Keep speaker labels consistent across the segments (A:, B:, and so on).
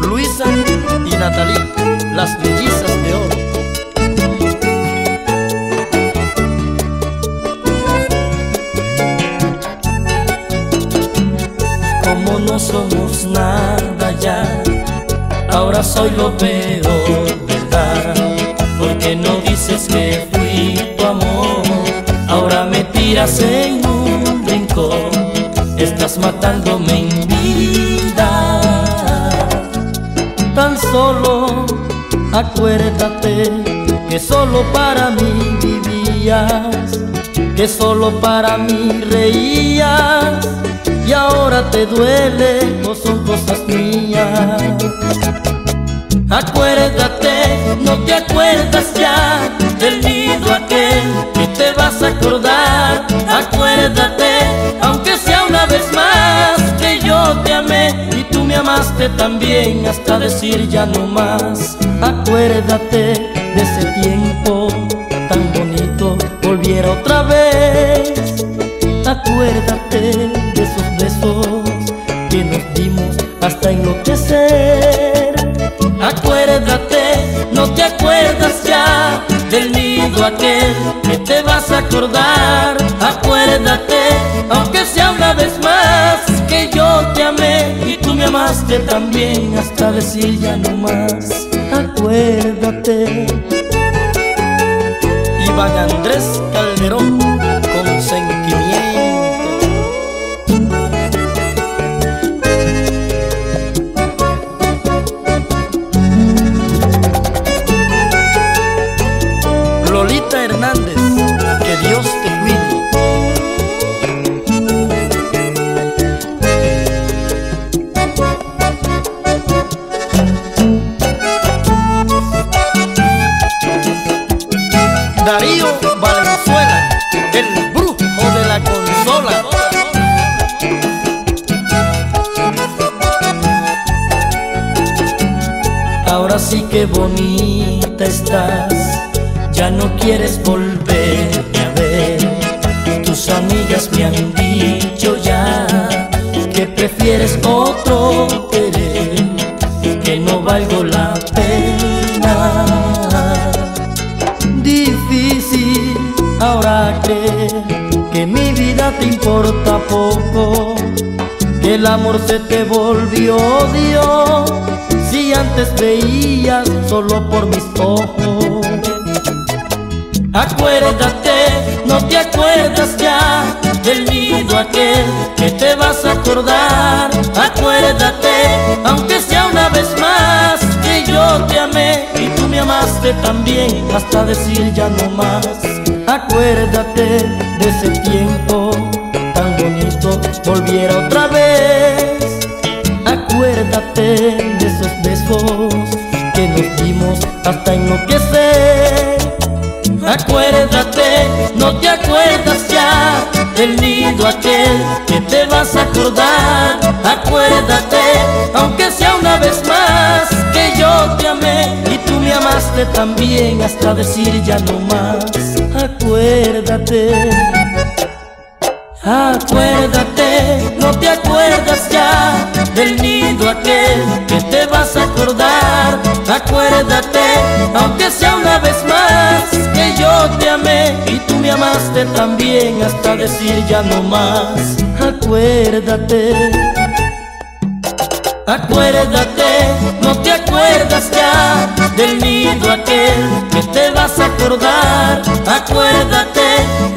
A: Luisa y Natalie, las mellizas de oro. Como no somos nada ya, ahora soy lo peor, ¿verdad? Porque no dices que fui tu amor, ahora me tiras en estás matándome en vida. Tan solo acuérdate que solo para mí vivías, que solo para mí reías y ahora te duele o son cosas mías. Acuérdate, no te acuerdas ya del nido aquel que te vas a acordar. Acuérdate, amaste también hasta decir ya no más. Acuérdate de ese tiempo tan bonito, volviera otra vez. Acuérdate de esos besos que nos dimos hasta enloquecer. Acuérdate, no te acuerdas ya del nido aquel que te vas a acordar. Acuérdate, amaste también hasta decir ya no más. Acuérdate. Iván Andrés el brujo de la consola. Ahora sí que bonita estás, ya no quieres volverme a ver. Tus amigas me han dicho ya que prefieres otro querer, que no valgo la pena. Ahora creer que mi vida te importa poco, que el amor se te volvió odio, si antes veías solo por mis ojos. Acuérdate, no te acuerdas ya del nido aquel que te vas a acordar. Acuérdate, aunque sea una vez más, que yo te amé y tú me amaste también hasta decir ya no más. Acuérdate de ese tiempo tan bonito, volviera otra vez. Acuérdate de esos besos que nos dimos hasta enloquecer. Acuérdate, no te acuerdas ya del nido aquel que te vas a acordar. Acuérdate, aunque sea una vez más, que yo te amé y tú me amaste también hasta decir ya no más. Acuérdate. Acuérdate, no te acuerdas ya del nido aquel que te vas a acordar. Acuérdate, aunque sea una vez más, que yo te amé y tú me amaste también hasta decir ya no más. Acuérdate. Acuérdate, no te acuerdas ya del nido aquel que te vas a acordar. Acuérdate,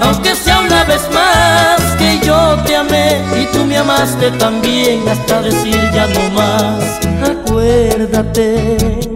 A: aunque sea una vez más, que yo te amé y tú me amaste también hasta decir ya no más. Acuérdate.